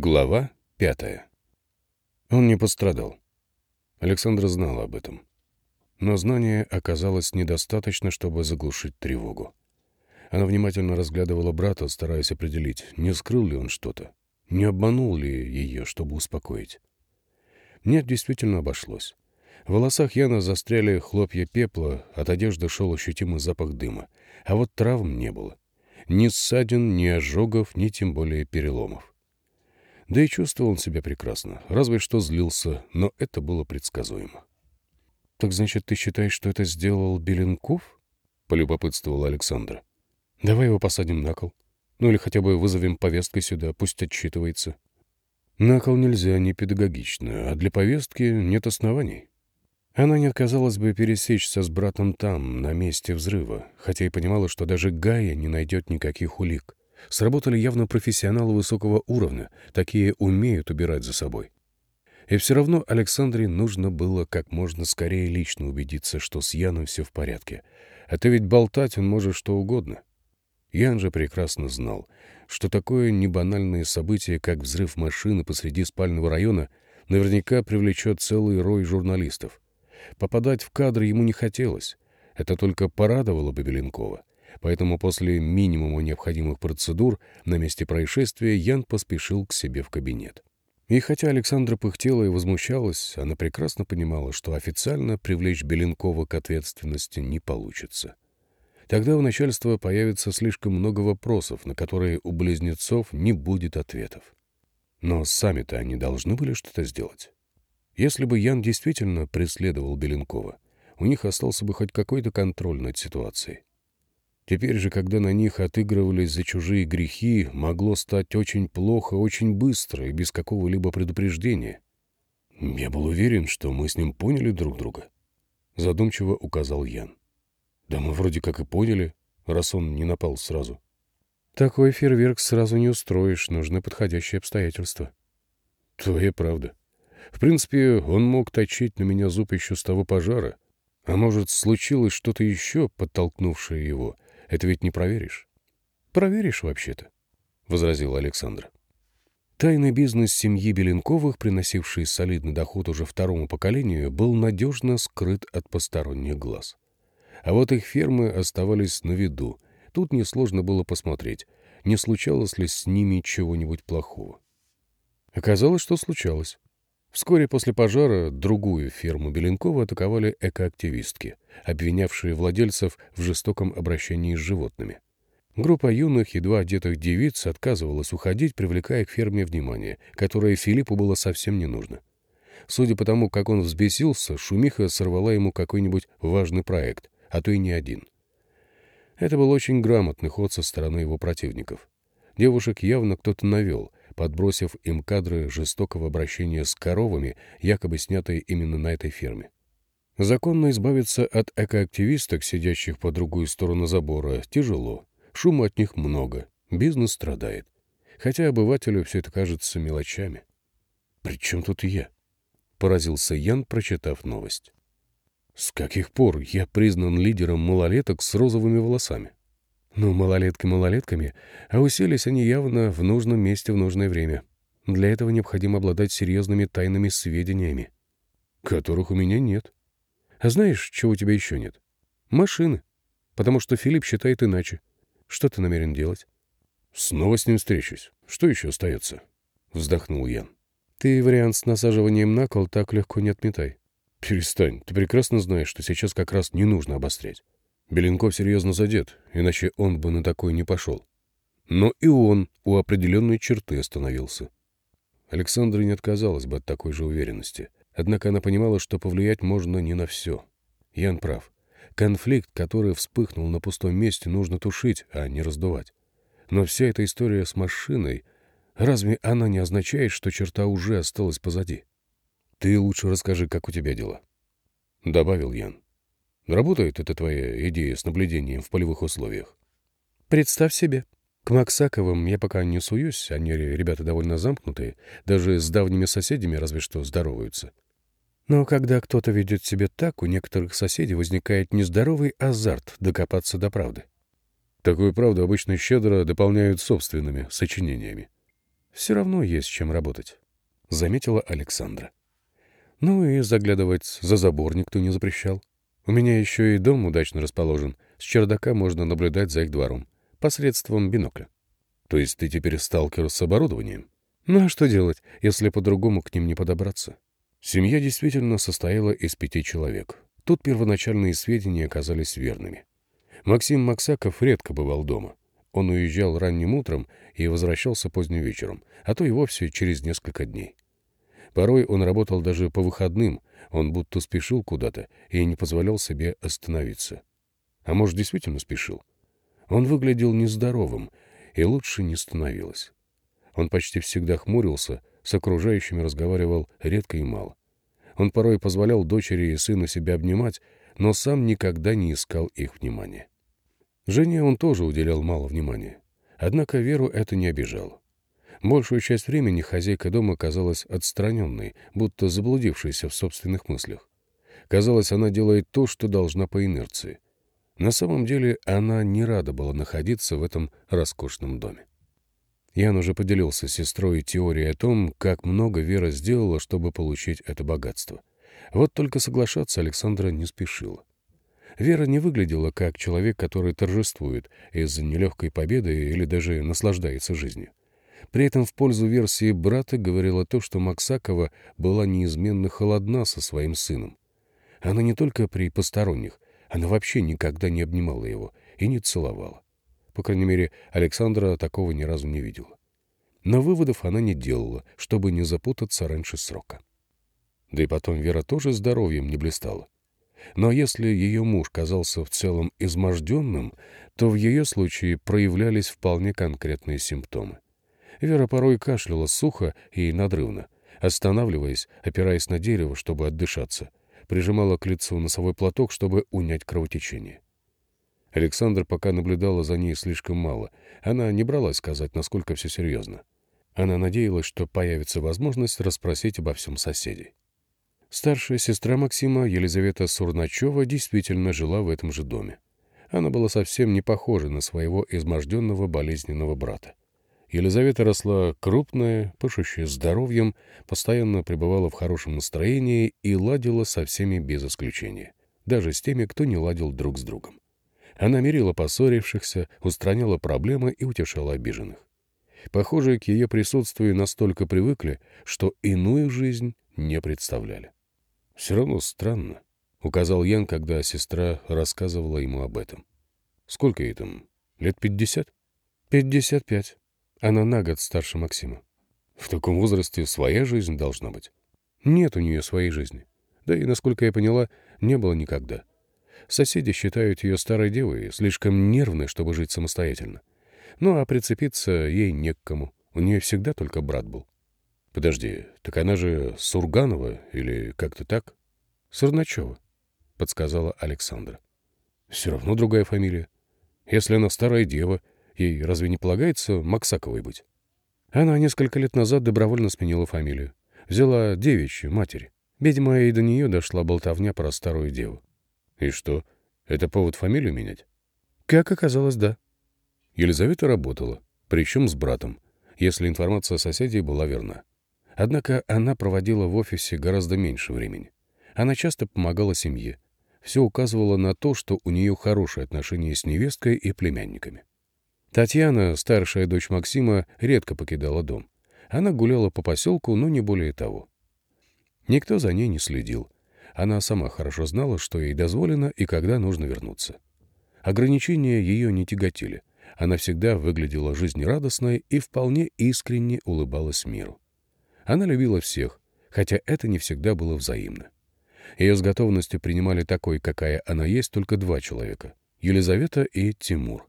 Глава пятая. Он не пострадал. Александра знала об этом. Но знания оказалось недостаточно, чтобы заглушить тревогу. Она внимательно разглядывала брата, стараясь определить, не скрыл ли он что-то, не обманул ли ее, чтобы успокоить. Нет, действительно обошлось. В волосах Яна застряли хлопья пепла, от одежды шел ощутимый запах дыма, а вот травм не было. Ни ссадин, ни ожогов, ни тем более переломов. Да и чувствовал он себя прекрасно, разве что злился, но это было предсказуемо. — Так значит, ты считаешь, что это сделал Беленков? — полюбопытствовал Александр. — Давай его посадим на кол. Ну или хотя бы вызовем повесткой сюда, пусть отчитывается. На кол нельзя, не педагогично, а для повестки нет оснований. Она не отказалась бы пересечься с братом там, на месте взрыва, хотя и понимала, что даже Гая не найдет никаких улик. Сработали явно профессионалы высокого уровня, такие умеют убирать за собой. И все равно Александре нужно было как можно скорее лично убедиться, что с Яном все в порядке. А то ведь болтать он может что угодно. Ян же прекрасно знал, что такое небанальное событие, как взрыв машины посреди спального района, наверняка привлечет целый рой журналистов. Попадать в кадры ему не хотелось. Это только порадовало бы Беленкова. Поэтому после минимума необходимых процедур на месте происшествия Ян поспешил к себе в кабинет. И хотя Александра пыхтела и возмущалась, она прекрасно понимала, что официально привлечь Беленкова к ответственности не получится. Тогда у начальства появится слишком много вопросов, на которые у близнецов не будет ответов. Но сами-то они должны были что-то сделать. Если бы Ян действительно преследовал Беленкова, у них остался бы хоть какой-то контроль над ситуацией. Теперь же, когда на них отыгрывались за чужие грехи, могло стать очень плохо, очень быстро и без какого-либо предупреждения. Я был уверен, что мы с ним поняли друг друга. Задумчиво указал Ян. Да мы вроде как и поняли, раз он не напал сразу. Такой фейерверк сразу не устроишь, нужны подходящие обстоятельства. Твоя правда. В принципе, он мог точить на меня зуб еще с того пожара. А может, случилось что-то еще, подтолкнувшее его — это ведь не проверишь. Проверишь вообще-то, — возразил Александр. Тайный бизнес семьи Беленковых, приносивший солидный доход уже второму поколению, был надежно скрыт от посторонних глаз. А вот их фермы оставались на виду. Тут несложно было посмотреть, не случалось ли с ними чего-нибудь плохого. Оказалось, что случалось. Вскоре после пожара другую ферму Беленкова атаковали экоактивистки, обвинявшие владельцев в жестоком обращении с животными. Группа юных, едва одетых девиц отказывалась уходить, привлекая к ферме внимание, которое Филиппу было совсем не нужно. Судя по тому, как он взбесился, шумиха сорвала ему какой-нибудь важный проект, а то и не один. Это был очень грамотный ход со стороны его противников. Девушек явно кто-то навел, подбросив им кадры жестокого обращения с коровами, якобы снятые именно на этой ферме. Законно избавиться от экоактивисток, сидящих по другую сторону забора, тяжело. Шума от них много, бизнес страдает. Хотя обывателю все это кажется мелочами. «При чем тут я?» — поразился Ян, прочитав новость. «С каких пор я признан лидером малолеток с розовыми волосами?» Ну, малолетки малолетками, а уселись они явно в нужном месте в нужное время. Для этого необходимо обладать серьезными тайными сведениями, которых у меня нет. А знаешь, чего у тебя еще нет? Машины. Потому что Филипп считает иначе. Что ты намерен делать? Снова с ним встречусь. Что еще остается? Вздохнул Ян. Ты вариант с насаживанием на кол так легко не отметай. Перестань. Ты прекрасно знаешь, что сейчас как раз не нужно обострять. Беленков серьезно задет, иначе он бы на такой не пошел. Но и он у определенной черты остановился. Александра не отказалась бы от такой же уверенности. Однако она понимала, что повлиять можно не на все. Ян прав. Конфликт, который вспыхнул на пустом месте, нужно тушить, а не раздувать. Но вся эта история с машиной, разве она не означает, что черта уже осталась позади? Ты лучше расскажи, как у тебя дела. Добавил Ян. Работает эта твоя идея с наблюдением в полевых условиях? Представь себе. К Максаковым я пока не суюсь, они ребята довольно замкнутые, даже с давними соседями разве что здороваются. Но когда кто-то ведет себя так, у некоторых соседей возникает нездоровый азарт докопаться до правды. Такую правду обычно щедро дополняют собственными сочинениями. Все равно есть чем работать, — заметила Александра. Ну и заглядывать за забор никто не запрещал. У меня еще и дом удачно расположен. С чердака можно наблюдать за их двором. Посредством бинокля. То есть ты теперь сталкер с оборудованием? Ну а что делать, если по-другому к ним не подобраться? Семья действительно состояла из пяти человек. Тут первоначальные сведения оказались верными. Максим Максаков редко бывал дома. Он уезжал ранним утром и возвращался поздним вечером, а то и вовсе через несколько дней. Порой он работал даже по выходным, он будто спешил куда-то и не позволял себе остановиться. А может, действительно спешил? Он выглядел нездоровым, и лучше не становилось. Он почти всегда хмурился, с окружающими разговаривал редко и мало. Он порой позволял дочери и сыну себя обнимать, но сам никогда не искал их внимания. Жене он тоже уделял мало внимания. Однако Веру это не обижало. Большую часть времени хозяйка дома казалась отстраненной, будто заблудившейся в собственных мыслях. Казалось, она делает то, что должна по инерции. На самом деле она не рада была находиться в этом роскошном доме. Ян уже поделился с сестрой теорией о том, как много Вера сделала, чтобы получить это богатство. Вот только соглашаться Александра не спешила. Вера не выглядела как человек, который торжествует из-за нелегкой победы или даже наслаждается жизнью. При этом в пользу версии брата говорило то, что Максакова была неизменно холодна со своим сыном. Она не только при посторонних, она вообще никогда не обнимала его и не целовала. По крайней мере, Александра такого ни разу не видела. Но выводов она не делала, чтобы не запутаться раньше срока. Да и потом Вера тоже здоровьем не блистала. Но если ее муж казался в целом изможденным, то в ее случае проявлялись вполне конкретные симптомы. Вера порой кашляла сухо и надрывно, останавливаясь, опираясь на дерево, чтобы отдышаться, прижимала к лицу носовой платок, чтобы унять кровотечение. Александр пока наблюдала за ней слишком мало. Она не бралась сказать, насколько все серьезно. Она надеялась, что появится возможность расспросить обо всем соседей. Старшая сестра Максима, Елизавета Сурначева, действительно жила в этом же доме. Она была совсем не похожа на своего изможденного болезненного брата. Елизавета росла крупная, пышущая здоровьем, постоянно пребывала в хорошем настроении и ладила со всеми без исключения, даже с теми, кто не ладил друг с другом. Она мирила поссорившихся, устраняла проблемы и утешала обиженных. Похоже, к ее присутствию настолько привыкли, что иную жизнь не представляли. «Все равно странно», — указал Ян, когда сестра рассказывала ему об этом. «Сколько ей там? Лет пятьдесят?» «Пятьдесят пять», она на год старше Максима. В таком возрасте своя жизнь должна быть. Нет у нее своей жизни. Да и, насколько я поняла, не было никогда. Соседи считают ее старой девой, слишком нервной, чтобы жить самостоятельно. Ну а прицепиться ей не к кому. У нее всегда только брат был. Подожди, так она же Сурганова или как-то так? Сурначева, подсказала Александра. Все равно другая фамилия. Если она старая дева, Ей разве не полагается Максаковой быть? Она несколько лет назад добровольно сменила фамилию. Взяла девичью, матери. Видимо, и до нее дошла болтовня про старую деву. И что, это повод фамилию менять? Как оказалось, да. Елизавета работала, причем с братом, если информация соседей была верна. Однако она проводила в офисе гораздо меньше времени. Она часто помогала семье. Все указывало на то, что у нее хорошие отношения с невесткой и племянниками. Татьяна, старшая дочь Максима, редко покидала дом. Она гуляла по поселку, но не более того. Никто за ней не следил. Она сама хорошо знала, что ей дозволено и когда нужно вернуться. Ограничения ее не тяготили. Она всегда выглядела жизнерадостной и вполне искренне улыбалась миру. Она любила всех, хотя это не всегда было взаимно. Ее с готовностью принимали такой, какая она есть, только два человека — Елизавета и Тимур.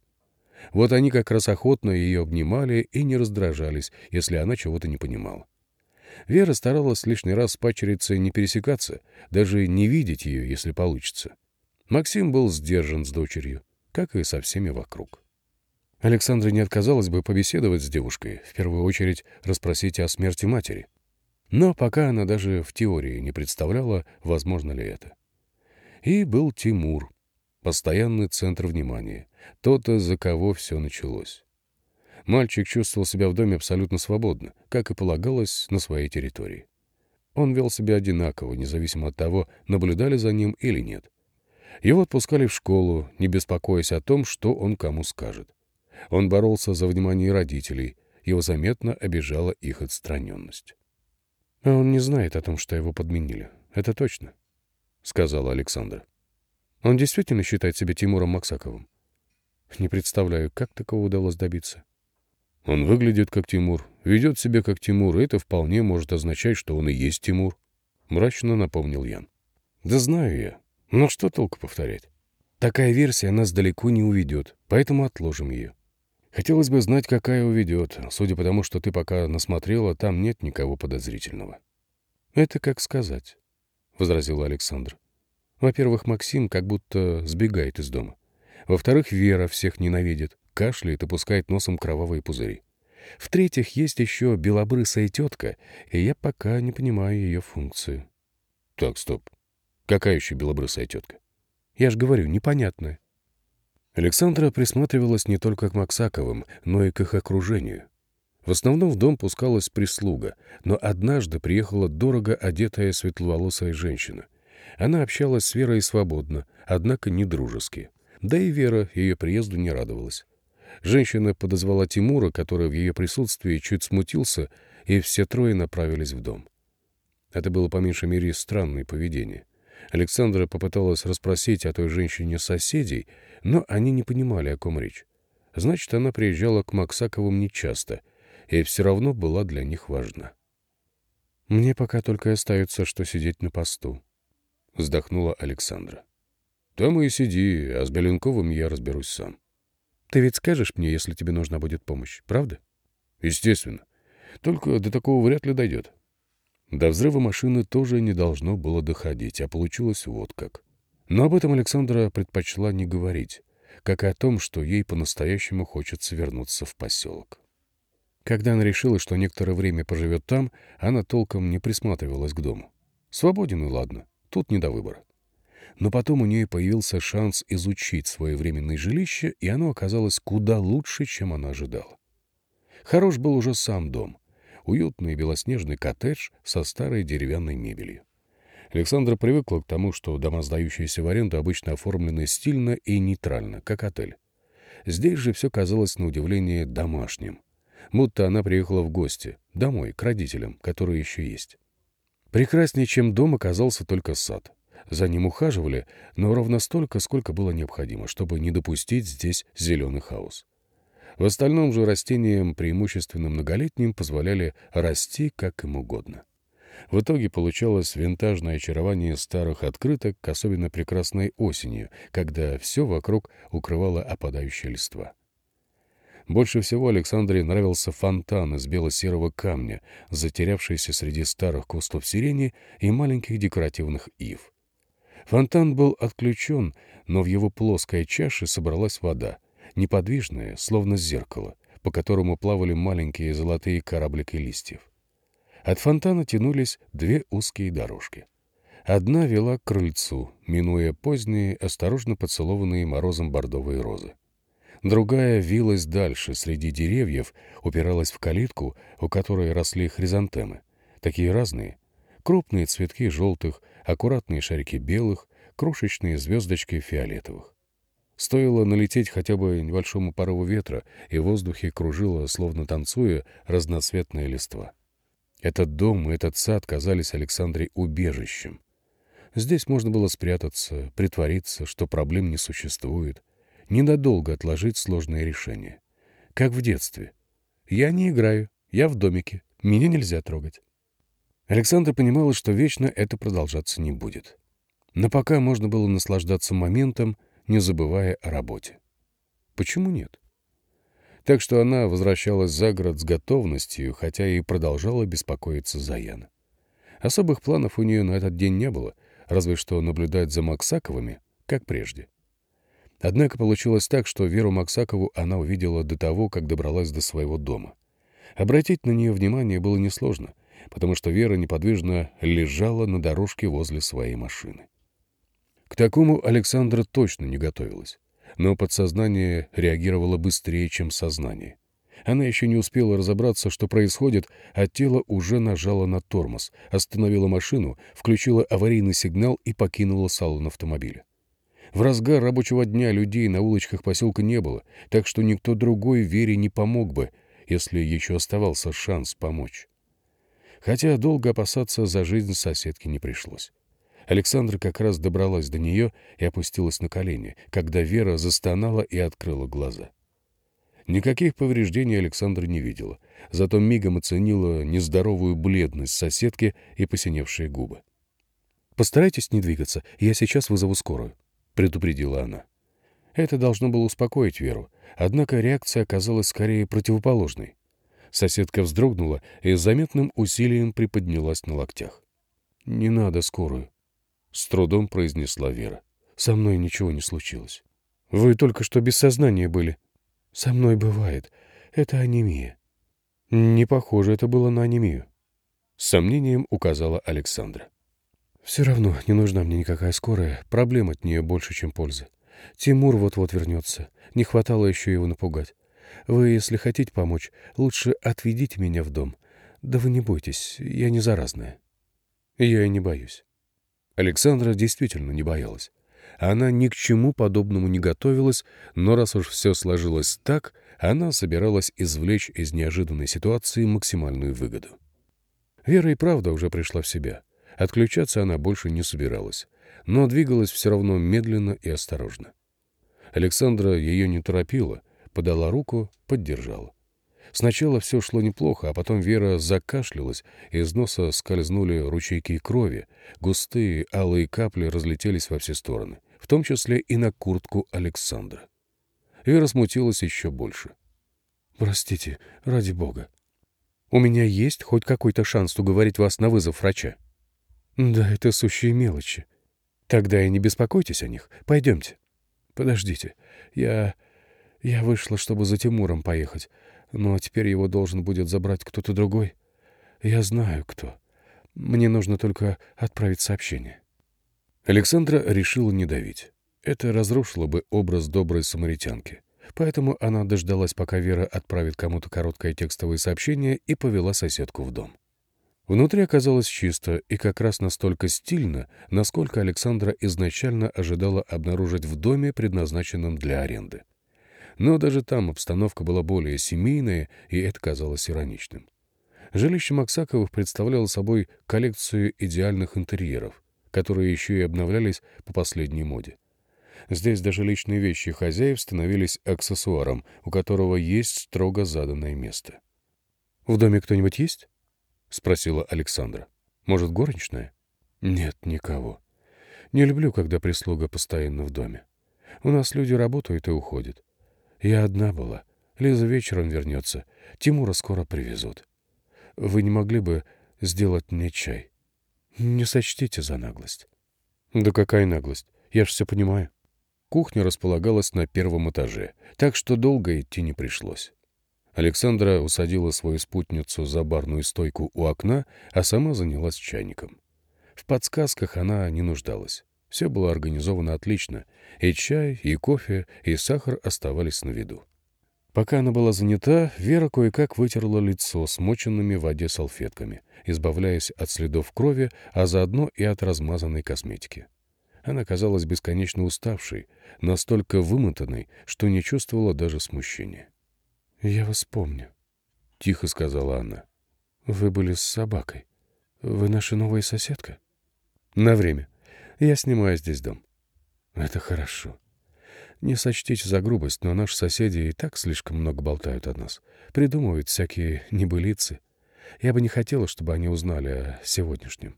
Вот они как раз охотно ее обнимали и не раздражались, если она чего-то не понимала. Вера старалась лишний раз с пачерицей не пересекаться, даже не видеть ее, если получится. Максим был сдержан с дочерью, как и со всеми вокруг. Александра не отказалась бы побеседовать с девушкой, в первую очередь расспросить о смерти матери. Но пока она даже в теории не представляла, возможно ли это. И был Тимур, постоянный центр внимания, тот, за кого все началось. Мальчик чувствовал себя в доме абсолютно свободно, как и полагалось на своей территории. Он вел себя одинаково, независимо от того, наблюдали за ним или нет. Его отпускали в школу, не беспокоясь о том, что он кому скажет. Он боролся за внимание родителей, его заметно обижала их отстраненность. «А он не знает о том, что его подменили. Это точно», — сказала Александра. «Он действительно считает себя Тимуром Максаковым? Не представляю, как такого удалось добиться». Он выглядит как Тимур, ведет себя как Тимур, и это вполне может означать, что он и есть Тимур. Мрачно напомнил Ян. Да знаю я. Но что толку повторять? Такая версия нас далеко не уведет, поэтому отложим ее. Хотелось бы знать, какая уведет. Судя по тому, что ты пока насмотрела, там нет никого подозрительного. Это как сказать, — возразил Александр. Во-первых, Максим как будто сбегает из дома. Во-вторых, Вера всех ненавидит кашляет и пускает носом кровавые пузыри. В-третьих, есть еще белобрысая тетка, и я пока не понимаю ее функцию. Так, стоп. Какая еще белобрысая тетка? Я же говорю, непонятная. Александра присматривалась не только к Максаковым, но и к их окружению. В основном в дом пускалась прислуга, но однажды приехала дорого одетая светловолосая женщина. Она общалась с Верой свободно, однако не дружески. Да и Вера ее приезду не радовалась. Женщина подозвала Тимура, который в ее присутствии чуть смутился, и все трое направились в дом. Это было по меньшей мере странное поведение. Александра попыталась расспросить о той женщине соседей, но они не понимали, о ком речь. Значит, она приезжала к Максаковым нечасто, и все равно была для них важна. «Мне пока только остается, что сидеть на посту», — вздохнула Александра. «Там и сиди, а с Беленковым я разберусь сам». Ты ведь скажешь мне, если тебе нужна будет помощь, правда? Естественно. Только до такого вряд ли дойдет. До взрыва машины тоже не должно было доходить, а получилось вот как. Но об этом Александра предпочла не говорить, как и о том, что ей по-настоящему хочется вернуться в поселок. Когда она решила, что некоторое время поживет там, она толком не присматривалась к дому. Свободен и ладно, тут не до выбора. Но потом у нее появился шанс изучить свое временное жилище, и оно оказалось куда лучше, чем она ожидала. Хорош был уже сам дом. Уютный белоснежный коттедж со старой деревянной мебелью. Александра привыкла к тому, что дома, сдающиеся в аренду, обычно оформлены стильно и нейтрально, как отель. Здесь же все казалось на удивление домашним. Будто она приехала в гости, домой, к родителям, которые еще есть. Прекраснее, чем дом, оказался только сад — за ним ухаживали, но ровно столько, сколько было необходимо, чтобы не допустить здесь зеленый хаос. В остальном же растениям, преимущественно многолетним, позволяли расти как им угодно. В итоге получалось винтажное очарование старых открыток, особенно прекрасной осенью, когда все вокруг укрывало опадающая листва. Больше всего Александре нравился фонтан из бело-серого камня, затерявшийся среди старых кустов сирени и маленьких декоративных ив. Фонтан был отключен, но в его плоской чаше собралась вода, неподвижная, словно зеркало, по которому плавали маленькие золотые кораблики листьев. От фонтана тянулись две узкие дорожки. Одна вела к крыльцу, минуя поздние, осторожно поцелованные морозом бордовые розы. Другая вилась дальше, среди деревьев, упиралась в калитку, у которой росли хризантемы. Такие разные. Крупные цветки желтых, аккуратные шарики белых, крошечные звездочки фиолетовых. Стоило налететь хотя бы небольшому порыву ветра, и в воздухе кружило, словно танцуя, разноцветная листва. Этот дом и этот сад казались Александре убежищем. Здесь можно было спрятаться, притвориться, что проблем не существует, ненадолго отложить сложные решения. Как в детстве. «Я не играю, я в домике, меня нельзя трогать». Александра понимала, что вечно это продолжаться не будет. Но пока можно было наслаждаться моментом, не забывая о работе. Почему нет? Так что она возвращалась за город с готовностью, хотя и продолжала беспокоиться за Яна. Особых планов у нее на этот день не было, разве что наблюдать за Максаковыми, как прежде. Однако получилось так, что Веру Максакову она увидела до того, как добралась до своего дома. Обратить на нее внимание было несложно — потому что Вера неподвижно лежала на дорожке возле своей машины. К такому Александра точно не готовилась, но подсознание реагировало быстрее, чем сознание. Она еще не успела разобраться, что происходит, а тело уже нажало на тормоз, остановило машину, включило аварийный сигнал и покинуло салон автомобиля. В разгар рабочего дня людей на улочках поселка не было, так что никто другой Вере не помог бы, если еще оставался шанс помочь. Хотя долго опасаться за жизнь соседки не пришлось. Александра как раз добралась до нее и опустилась на колени, когда Вера застонала и открыла глаза. Никаких повреждений Александра не видела, зато мигом оценила нездоровую бледность соседки и посиневшие губы. «Постарайтесь не двигаться, я сейчас вызову скорую», — предупредила она. Это должно было успокоить Веру, однако реакция оказалась скорее противоположной. Соседка вздрогнула и с заметным усилием приподнялась на локтях. «Не надо скорую», — с трудом произнесла Вера. «Со мной ничего не случилось». «Вы только что без сознания были», со мной бывает. Это анемия. Не похоже это было на анемию. С сомнением указала Александра. Все равно не нужна мне никакая скорая. Проблем от нее больше, чем пользы. Тимур вот-вот вернется. Не хватало еще его напугать. Вы, если хотите помочь, лучше отведите меня в дом. Да вы не бойтесь, я не заразная. Я и не боюсь. Александра действительно не боялась. Она ни к чему подобному не готовилась, но раз уж все сложилось так, она собиралась извлечь из неожиданной ситуации максимальную выгоду. Вера и правда уже пришла в себя. Отключаться она больше не собиралась, но двигалась все равно медленно и осторожно. Александра ее не торопила, подала руку, поддержала. Сначала все шло неплохо, а потом Вера закашлялась, из носа скользнули ручейки крови, густые алые капли разлетелись во все стороны в том числе и на куртку Александра. Вера смутилась еще больше. «Простите, ради бога. У меня есть хоть какой-то шанс уговорить вас на вызов врача?» «Да, это сущие мелочи. Тогда и не беспокойтесь о них. Пойдемте». «Подождите. Я... я вышла, чтобы за Тимуром поехать, но теперь его должен будет забрать кто-то другой. Я знаю, кто. Мне нужно только отправить сообщение». Александра решила не давить. Это разрушило бы образ доброй самаритянки. Поэтому она дождалась, пока Вера отправит кому-то короткое текстовое сообщение и повела соседку в дом. Внутри оказалось чисто и как раз настолько стильно, насколько Александра изначально ожидала обнаружить в доме, предназначенном для аренды. Но даже там обстановка была более семейная, и это казалось ироничным. Жилище Максаковых представляло собой коллекцию идеальных интерьеров — которые еще и обновлялись по последней моде. Здесь даже личные вещи хозяев становились аксессуаром, у которого есть строго заданное место. «В доме кто-нибудь есть?» — спросила Александра. «Может, горничная?» «Нет, никого. Не люблю, когда прислуга постоянно в доме. У нас люди работают и уходят. Я одна была. Лиза вечером вернется. Тимура скоро привезут. Вы не могли бы сделать мне чай?» Не сочтите за наглость. Да какая наглость? Я ж все понимаю. Кухня располагалась на первом этаже, так что долго идти не пришлось. Александра усадила свою спутницу за барную стойку у окна, а сама занялась чайником. В подсказках она не нуждалась. Все было организовано отлично. И чай, и кофе, и сахар оставались на виду. Пока она была занята, Вера кое-как вытерла лицо смоченными в воде салфетками, избавляясь от следов крови, а заодно и от размазанной косметики. Она казалась бесконечно уставшей, настолько вымотанной, что не чувствовала даже смущения. «Я вас помню», — тихо сказала она. «Вы были с собакой. Вы наша новая соседка?» «На время. Я снимаю здесь дом». «Это хорошо. Не сочтите за грубость, но наши соседи и так слишком много болтают о нас. Придумывают всякие небылицы. Я бы не хотела, чтобы они узнали о сегодняшнем.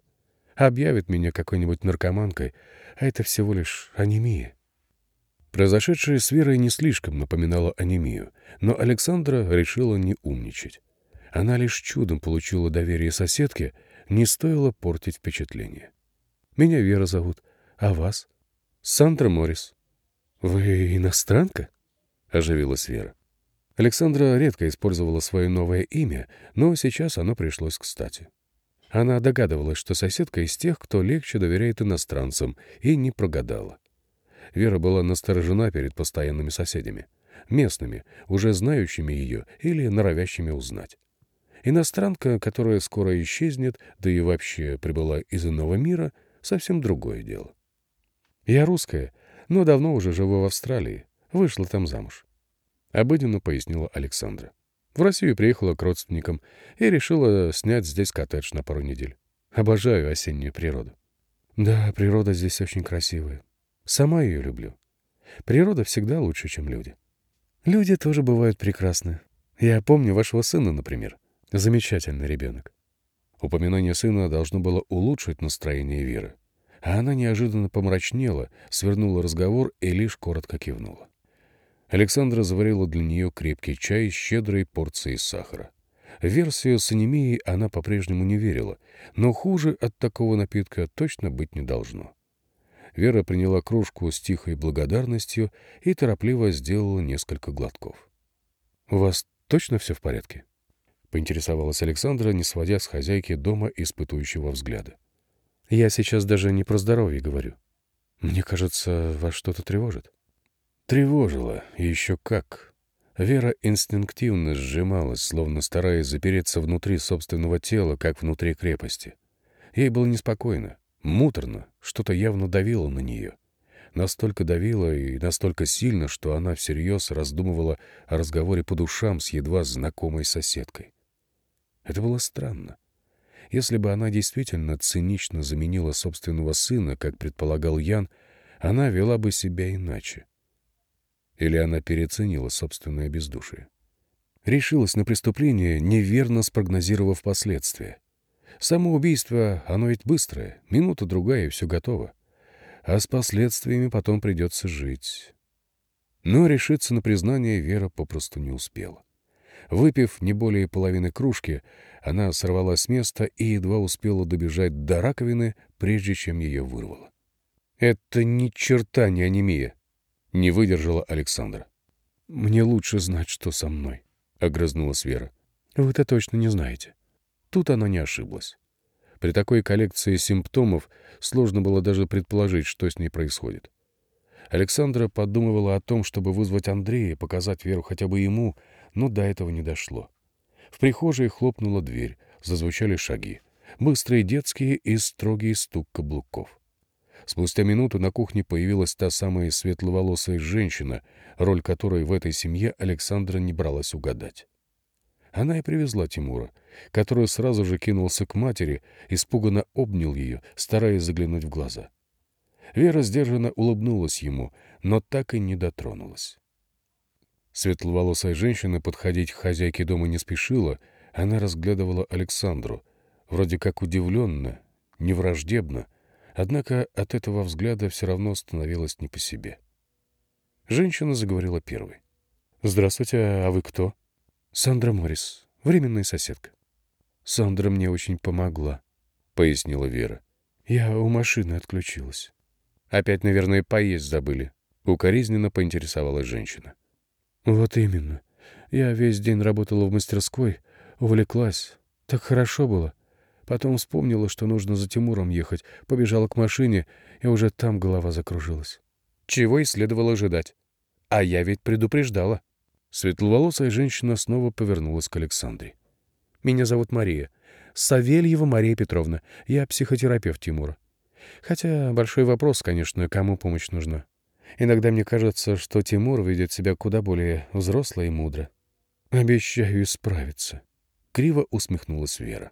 Объявят меня какой-нибудь наркоманкой, а это всего лишь анемия. Произошедшее с Верой не слишком напоминало анемию, но Александра решила не умничать. Она лишь чудом получила доверие соседки, не стоило портить впечатление. «Меня Вера зовут. А вас?» «Сандра Моррис». «Вы иностранка?» — оживилась Вера. Александра редко использовала свое новое имя, но сейчас оно пришлось кстати. Она догадывалась, что соседка из тех, кто легче доверяет иностранцам, и не прогадала. Вера была насторожена перед постоянными соседями. местными, уже знающими ее или норовящими узнать. Иностранка, которая скоро исчезнет, да и вообще прибыла из иного мира, совсем другое дело. Я русская, но давно уже живу в Австралии, вышла там замуж. Обыденно пояснила Александра. В Россию приехала к родственникам и решила снять здесь коттедж на пару недель. Обожаю осеннюю природу. Да, природа здесь очень красивая. Сама ее люблю. Природа всегда лучше, чем люди. Люди тоже бывают прекрасны. Я помню вашего сына, например. Замечательный ребенок. Упоминание сына должно было улучшить настроение Веры. А она неожиданно помрачнела, свернула разговор и лишь коротко кивнула. Александра заварила для нее крепкий чай с щедрой порцией сахара. В версию с анемией она по-прежнему не верила, но хуже от такого напитка точно быть не должно. Вера приняла кружку с тихой благодарностью и торопливо сделала несколько глотков. «У вас точно все в порядке?» — поинтересовалась Александра, не сводя с хозяйки дома испытующего взгляда. «Я сейчас даже не про здоровье говорю. Мне кажется, вас что-то тревожит». Тревожило, еще как. Вера инстинктивно сжималась, словно стараясь запереться внутри собственного тела, как внутри крепости. Ей было неспокойно, муторно, что-то явно давило на нее. Настолько давило и настолько сильно, что она всерьез раздумывала о разговоре по душам с едва знакомой соседкой. Это было странно. Если бы она действительно цинично заменила собственного сына, как предполагал Ян, она вела бы себя иначе. Или она переоценила собственное бездушие? Решилась на преступление, неверно спрогнозировав последствия. Самоубийство, оно ведь быстрое, минута-другая, и все готово. А с последствиями потом придется жить. Но решиться на признание Вера попросту не успела. Выпив не более половины кружки, она сорвалась с места и едва успела добежать до раковины, прежде чем ее вырвало. «Это ни черта не анемия», — не выдержала Александра. «Мне лучше знать, что со мной», — огрызнулась Вера. «Вы-то точно не знаете». Тут она не ошиблась. При такой коллекции симптомов сложно было даже предположить, что с ней происходит. Александра подумывала о том, чтобы вызвать Андрея, показать Веру хотя бы ему, но до этого не дошло. В прихожей хлопнула дверь, зазвучали шаги. Быстрые детские и строгий стук каблуков. Спустя минуту на кухне появилась та самая светловолосая женщина, роль которой в этой семье Александра не бралась угадать. Она и привезла Тимура, который сразу же кинулся к матери, испуганно обнял ее, стараясь заглянуть в глаза. Вера сдержанно улыбнулась ему, но так и не дотронулась. Светловолосая женщина подходить к хозяйке дома не спешила, она разглядывала Александру, вроде как удивленно, невраждебно, Однако от этого взгляда все равно становилось не по себе. Женщина заговорила первой. «Здравствуйте, а вы кто?» «Сандра Моррис, временная соседка». «Сандра мне очень помогла», — пояснила Вера. «Я у машины отключилась». «Опять, наверное, поесть забыли», — укоризненно поинтересовалась женщина. «Вот именно. Я весь день работала в мастерской, увлеклась. Так хорошо было. Потом вспомнила, что нужно за Тимуром ехать, побежала к машине, и уже там голова закружилась. Чего и следовало ожидать. А я ведь предупреждала. Светловолосая женщина снова повернулась к Александре. «Меня зовут Мария. Савельева Мария Петровна. Я психотерапевт Тимура. Хотя большой вопрос, конечно, кому помощь нужна. Иногда мне кажется, что Тимур ведет себя куда более взросло и мудро. Обещаю исправиться». Криво усмехнулась Вера.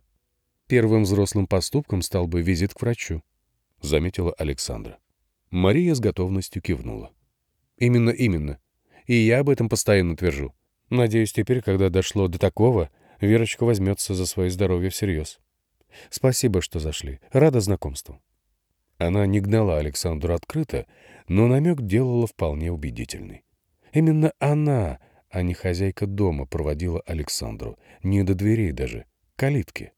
Первым взрослым поступком стал бы визит к врачу, — заметила Александра. Мария с готовностью кивнула. Именно, именно. И я об этом постоянно твержу. Надеюсь, теперь, когда дошло до такого, Верочка возьмется за свое здоровье всерьез. Спасибо, что зашли. Рада знакомству. Она не гнала Александру открыто, но намек делала вполне убедительный. Именно она, а не хозяйка дома, проводила Александру, не до дверей даже, калитки.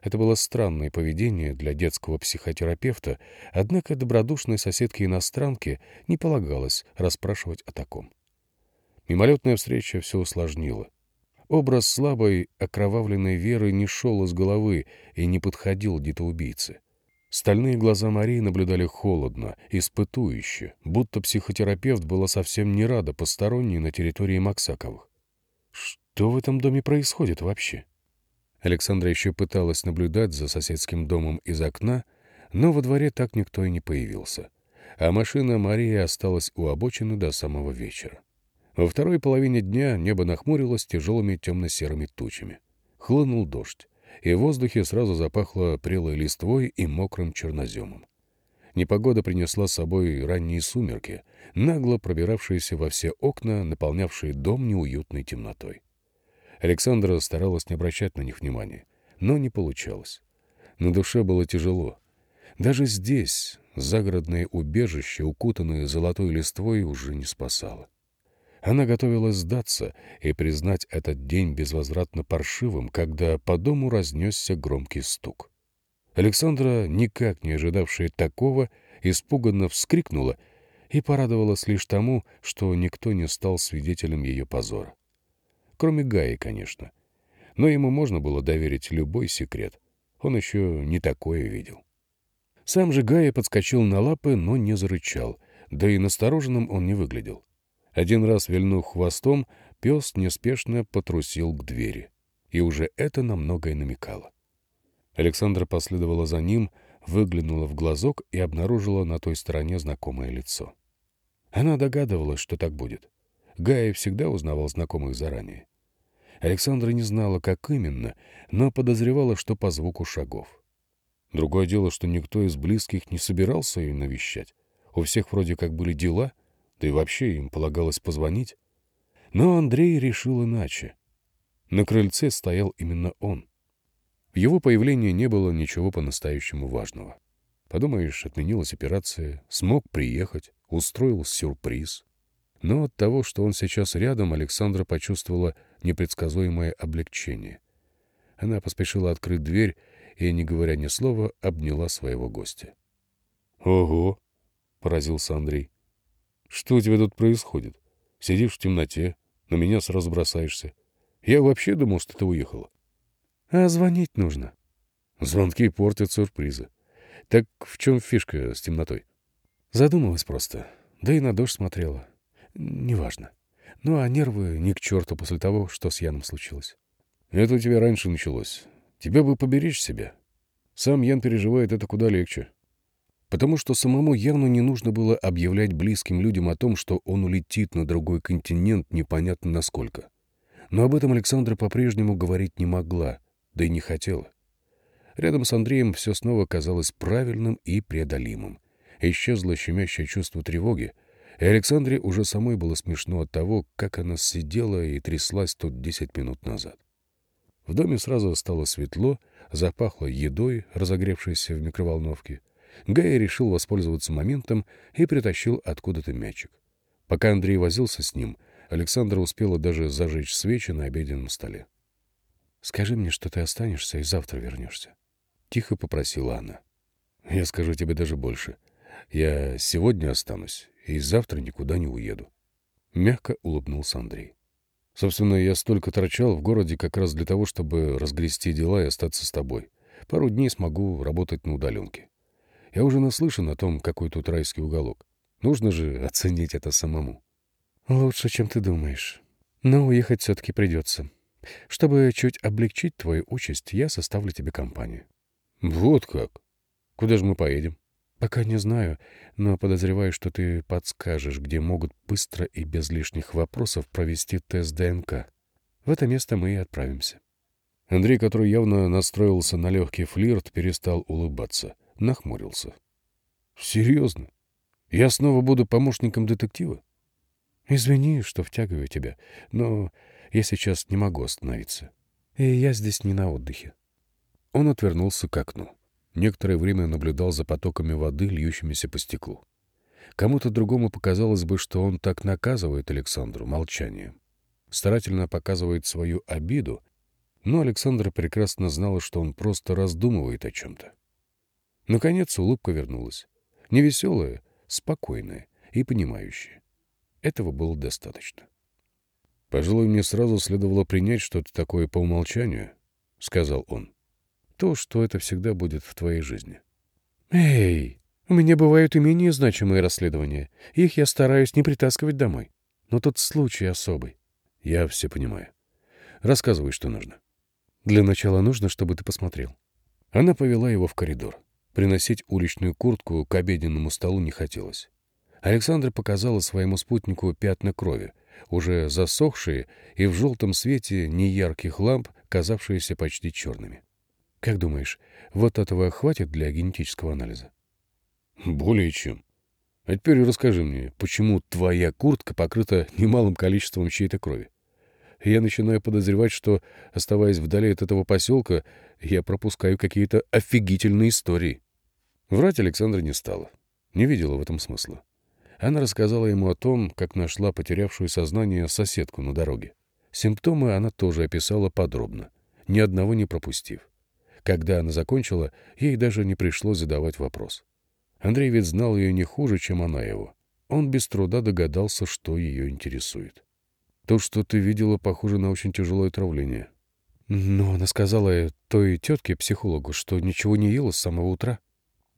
Это было странное поведение для детского психотерапевта, однако добродушной соседке-иностранке не полагалось расспрашивать о таком. Мимолетная встреча все усложнила. Образ слабой, окровавленной Веры не шел из головы и не подходил детоубийце. Стальные глаза Марии наблюдали холодно, испытующе, будто психотерапевт была совсем не рада посторонней на территории Максаковых. Что в этом доме происходит вообще? Александра еще пыталась наблюдать за соседским домом из окна, но во дворе так никто и не появился. А машина Марии осталась у обочины до самого вечера. Во второй половине дня небо нахмурилось тяжелыми темно-серыми тучами. Хлынул дождь и в воздухе сразу запахло прелой листвой и мокрым черноземом. Непогода принесла с собой ранние сумерки, нагло пробиравшиеся во все окна, наполнявшие дом неуютной темнотой. Александра старалась не обращать на них внимания, но не получалось. На душе было тяжело. Даже здесь загородное убежище, укутанное золотой листвой, уже не спасало. Она готовилась сдаться и признать этот день безвозвратно паршивым, когда по дому разнесся громкий стук. Александра, никак не ожидавшая такого, испуганно вскрикнула и порадовалась лишь тому, что никто не стал свидетелем ее позора. Кроме Гаи, конечно. Но ему можно было доверить любой секрет. Он еще не такое видел. Сам же Гая подскочил на лапы, но не зарычал, да и настороженным он не выглядел. Один раз вильнув хвостом, пес неспешно потрусил к двери. И уже это на многое намекало. Александра последовала за ним, выглянула в глазок и обнаружила на той стороне знакомое лицо. Она догадывалась, что так будет. Гая всегда узнавал знакомых заранее. Александра не знала, как именно, но подозревала, что по звуку шагов. Другое дело, что никто из близких не собирался ее навещать. У всех вроде как были дела — да и вообще им полагалось позвонить. Но Андрей решил иначе. На крыльце стоял именно он. В его появлении не было ничего по-настоящему важного. Подумаешь, отменилась операция, смог приехать, устроил сюрприз. Но от того, что он сейчас рядом, Александра почувствовала непредсказуемое облегчение. Она поспешила открыть дверь и, не говоря ни слова, обняла своего гостя. «Ого!» — поразился Андрей. Что у тебя тут происходит? Сидишь в темноте, на меня сразу бросаешься. Я вообще думал, что ты уехала. А звонить нужно. Звонки портят сюрпризы. Так в чем фишка с темнотой? Задумалась просто. Да и на дождь смотрела. Неважно. Ну, а нервы ни к черту после того, что с Яном случилось. Это у тебя раньше началось. Тебе бы поберечь себя. Сам Ян переживает это куда легче потому что самому Яну не нужно было объявлять близким людям о том, что он улетит на другой континент непонятно насколько. Но об этом Александра по-прежнему говорить не могла, да и не хотела. Рядом с Андреем все снова казалось правильным и преодолимым. Исчезло щемящее чувство тревоги, и Александре уже самой было смешно от того, как она сидела и тряслась тут десять минут назад. В доме сразу стало светло, запахло едой, разогревшейся в микроволновке, Гай решил воспользоваться моментом и притащил откуда-то мячик. Пока Андрей возился с ним, Александра успела даже зажечь свечи на обеденном столе. «Скажи мне, что ты останешься и завтра вернешься», — тихо попросила она. «Я скажу тебе даже больше. Я сегодня останусь и завтра никуда не уеду». Мягко улыбнулся Андрей. «Собственно, я столько торчал в городе как раз для того, чтобы разгрести дела и остаться с тобой. Пару дней смогу работать на удаленке. Я уже наслышан о том, какой тут райский уголок. Нужно же оценить это самому. Лучше, чем ты думаешь. Но уехать все-таки придется. Чтобы чуть облегчить твою участь, я составлю тебе компанию. Вот как? Куда же мы поедем? Пока не знаю, но подозреваю, что ты подскажешь, где могут быстро и без лишних вопросов провести тест ДНК. В это место мы и отправимся. Андрей, который явно настроился на легкий флирт, перестал улыбаться — нахмурился. «Серьезно? Я снова буду помощником детектива?» «Извини, что втягиваю тебя, но я сейчас не могу остановиться. И я здесь не на отдыхе». Он отвернулся к окну. Некоторое время наблюдал за потоками воды, льющимися по стеклу. Кому-то другому показалось бы, что он так наказывает Александру молчанием. Старательно показывает свою обиду, но Александра прекрасно знала, что он просто раздумывает о чем-то. Наконец улыбка вернулась. Невеселая, спокойная и понимающая. Этого было достаточно. «Пожалуй, мне сразу следовало принять что-то такое по умолчанию», — сказал он. «То, что это всегда будет в твоей жизни». «Эй, у меня бывают и менее значимые расследования. Их я стараюсь не притаскивать домой. Но тут случай особый». «Я все понимаю. Рассказывай, что нужно». «Для начала нужно, чтобы ты посмотрел». Она повела его в коридор. Приносить уличную куртку к обеденному столу не хотелось. Александра показала своему спутнику пятна крови, уже засохшие и в желтом свете неярких ламп, казавшиеся почти черными. «Как думаешь, вот этого хватит для генетического анализа?» «Более чем. А теперь расскажи мне, почему твоя куртка покрыта немалым количеством чьей-то крови? Я начинаю подозревать, что, оставаясь вдали от этого поселка, я пропускаю какие-то офигительные истории». Врать Александра не стала. Не видела в этом смысла. Она рассказала ему о том, как нашла потерявшую сознание соседку на дороге. Симптомы она тоже описала подробно, ни одного не пропустив. Когда она закончила, ей даже не пришлось задавать вопрос. Андрей ведь знал ее не хуже, чем она его. Он без труда догадался, что ее интересует. То, что ты видела, похоже на очень тяжелое отравление. Но она сказала той тетке, психологу, что ничего не ела с самого утра, —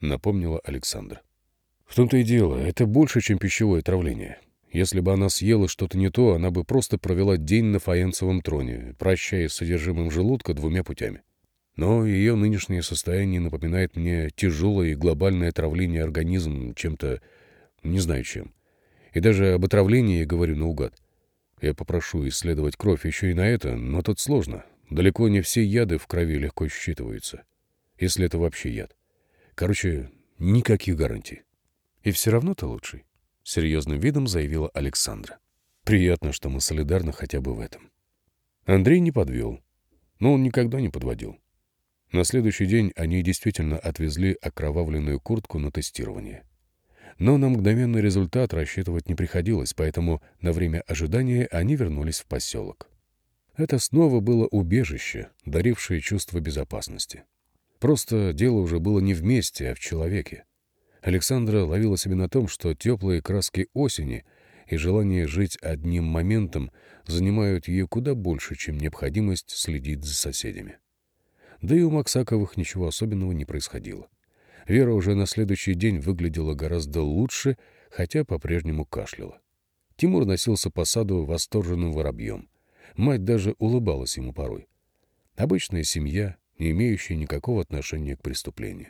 напомнила Александра. В том-то и дело, это больше, чем пищевое отравление. Если бы она съела что-то не то, она бы просто провела день на фаянсовом троне, прощаясь с содержимым желудка двумя путями. Но ее нынешнее состояние напоминает мне тяжелое и глобальное отравление организма чем-то, не знаю чем. И даже об отравлении я говорю наугад. Я попрошу исследовать кровь еще и на это, но тут сложно. Далеко не все яды в крови легко считываются. Если это вообще яд. Короче, никаких гарантий. И все равно ты лучший, — серьезным видом заявила Александра. Приятно, что мы солидарны хотя бы в этом. Андрей не подвел, но он никогда не подводил. На следующий день они действительно отвезли окровавленную куртку на тестирование. Но на мгновенный результат рассчитывать не приходилось, поэтому на время ожидания они вернулись в поселок. Это снова было убежище, дарившее чувство безопасности. Просто дело уже было не в месте, а в человеке. Александра ловила себя на том, что теплые краски осени и желание жить одним моментом занимают ее куда больше, чем необходимость следить за соседями. Да и у Максаковых ничего особенного не происходило. Вера уже на следующий день выглядела гораздо лучше, хотя по-прежнему кашляла. Тимур носился по саду восторженным воробьем. Мать даже улыбалась ему порой. Обычная семья, не имеющая никакого отношения к преступлению.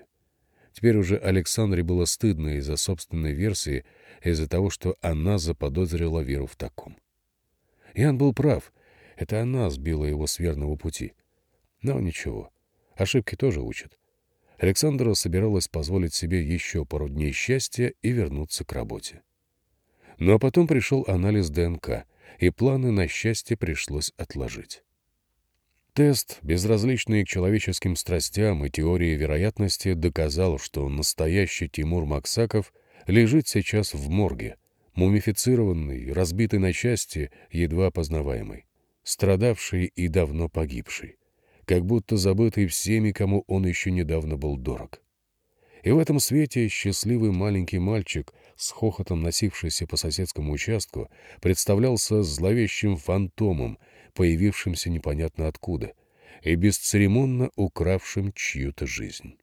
Теперь уже Александре было стыдно из-за собственной версии, из-за того, что она заподозрила Веру в таком. Ян был прав. Это она сбила его с верного пути. Но ничего. Ошибки тоже учат. Александра собиралась позволить себе еще пару дней счастья и вернуться к работе. Ну а потом пришел анализ ДНК, и планы на счастье пришлось отложить. Тест, безразличный к человеческим страстям и теории вероятности, доказал, что настоящий Тимур Максаков лежит сейчас в морге, мумифицированный, разбитый на части, едва познаваемый, страдавший и давно погибший, как будто забытый всеми, кому он еще недавно был дорог. И в этом свете счастливый маленький мальчик, с хохотом носившийся по соседскому участку, представлялся зловещим фантомом, появившимся непонятно откуда и бесцеремонно укравшим чью-то жизнь.